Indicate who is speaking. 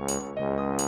Speaker 1: Mm-hmm.